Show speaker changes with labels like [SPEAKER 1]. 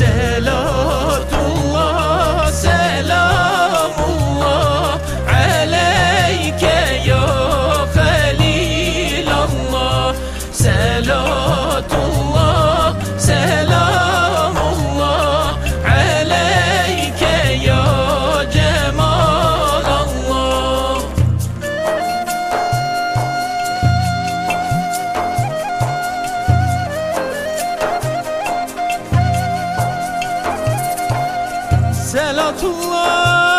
[SPEAKER 1] Hello. Selatullah.